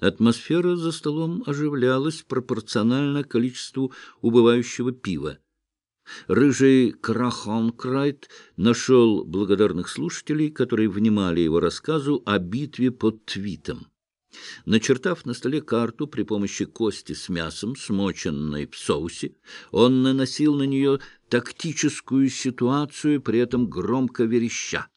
Атмосфера за столом оживлялась пропорционально количеству убывающего пива. Рыжий Крахонкрайт нашел благодарных слушателей, которые внимали его рассказу о битве под Твитом. Начертав на столе карту при помощи кости с мясом, смоченной в соусе, он наносил на нее тактическую ситуацию, при этом громко вереща.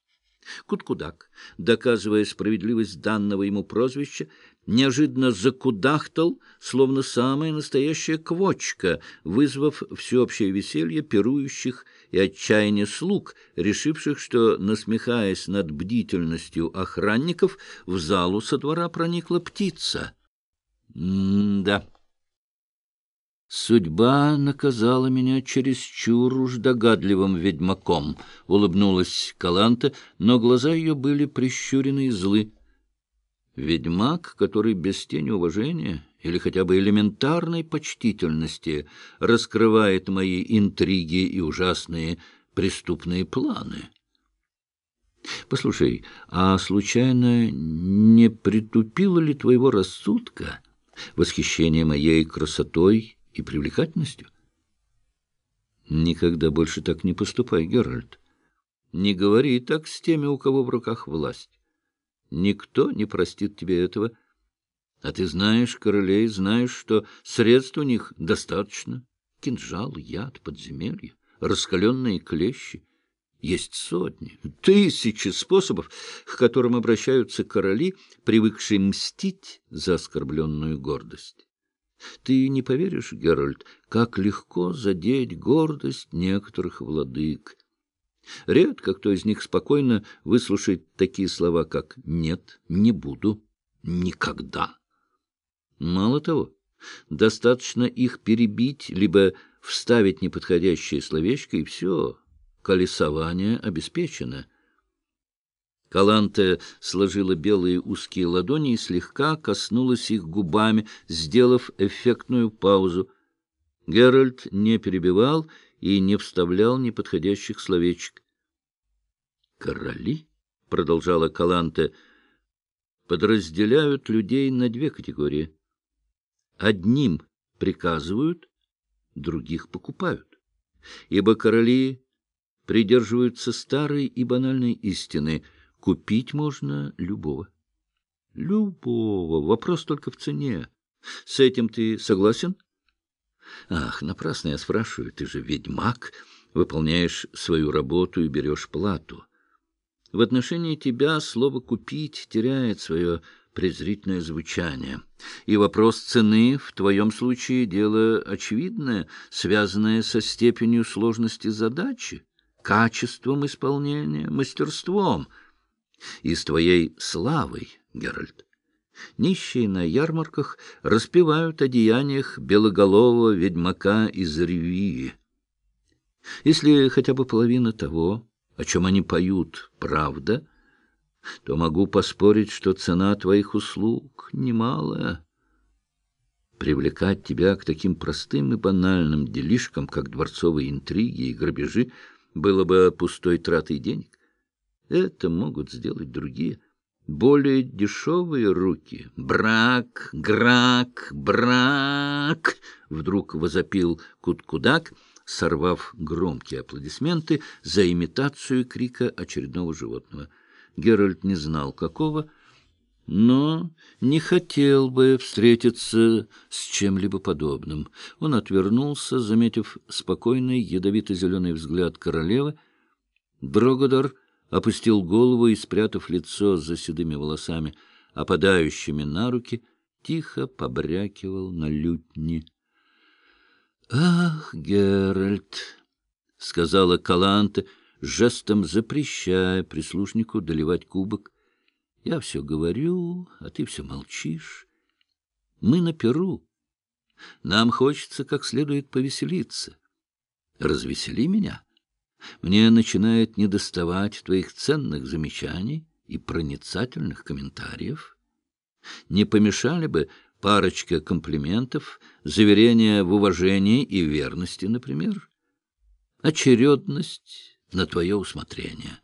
Куткудак, доказывая справедливость данного ему прозвища, неожиданно закудахтал, словно самая настоящая квочка, вызвав всеобщее веселье пирующих и отчаяние слуг, решивших, что, насмехаясь над бдительностью охранников, в залу со двора проникла птица. М-да. «Судьба наказала меня чересчур уж догадливым ведьмаком», — улыбнулась Каланта, но глаза ее были прищурены и злы. Ведьмак, который без тени уважения или хотя бы элементарной почтительности раскрывает мои интриги и ужасные преступные планы. Послушай, а случайно не притупило ли твоего рассудка восхищение моей красотой и привлекательностью? Никогда больше так не поступай, Геральт. Не говори так с теми, у кого в руках власть. Никто не простит тебе этого. А ты знаешь королей, знаешь, что средств у них достаточно. Кинжал, яд, подземелье, раскаленные клещи. Есть сотни, тысячи способов, к которым обращаются короли, привыкшие мстить за оскорбленную гордость. Ты не поверишь, Геральт, как легко задеть гордость некоторых владык. Редко кто из них спокойно выслушает такие слова, как «нет, не буду, никогда». Мало того, достаточно их перебить, либо вставить неподходящее словечко, и все, колесование обеспечено. Каланте сложила белые узкие ладони и слегка коснулась их губами, сделав эффектную паузу. Геральт не перебивал и не вставлял неподходящих словечек. «Короли?» — продолжала Каланте. «Подразделяют людей на две категории. Одним приказывают, других покупают. Ибо короли придерживаются старой и банальной истины — купить можно любого. Любого. Вопрос только в цене. С этим ты согласен?» Ах, напрасно я спрашиваю, ты же ведьмак, выполняешь свою работу и берешь плату. В отношении тебя слово «купить» теряет свое презрительное звучание. И вопрос цены в твоем случае дело очевидное, связанное со степенью сложности задачи, качеством исполнения, мастерством и с твоей славой, Геральт. Нищие на ярмарках распевают о деяниях белоголового ведьмака из Ревии. Если хотя бы половина того, о чем они поют, правда, то могу поспорить, что цена твоих услуг немалая. Привлекать тебя к таким простым и банальным делишкам, как дворцовые интриги и грабежи, было бы пустой тратой денег. Это могут сделать другие — более дешевые руки. «Брак! Грак! Брак!» — вдруг возопил Куткудак, сорвав громкие аплодисменты за имитацию крика очередного животного. Геральт не знал, какого, но не хотел бы встретиться с чем-либо подобным. Он отвернулся, заметив спокойный ядовито-зеленый взгляд королевы. Дрогодор опустил голову и, спрятав лицо за седыми волосами, опадающими на руки, тихо побрякивал на лютни. — Ах, Геральт! — сказала Каланте, жестом запрещая прислушнику доливать кубок. — Я все говорю, а ты все молчишь. Мы на Перу. Нам хочется как следует повеселиться. Развесели меня. — мне начинает недоставать твоих ценных замечаний и проницательных комментариев. Не помешали бы парочка комплиментов, заверения в уважении и верности, например? Очередность на твое усмотрение.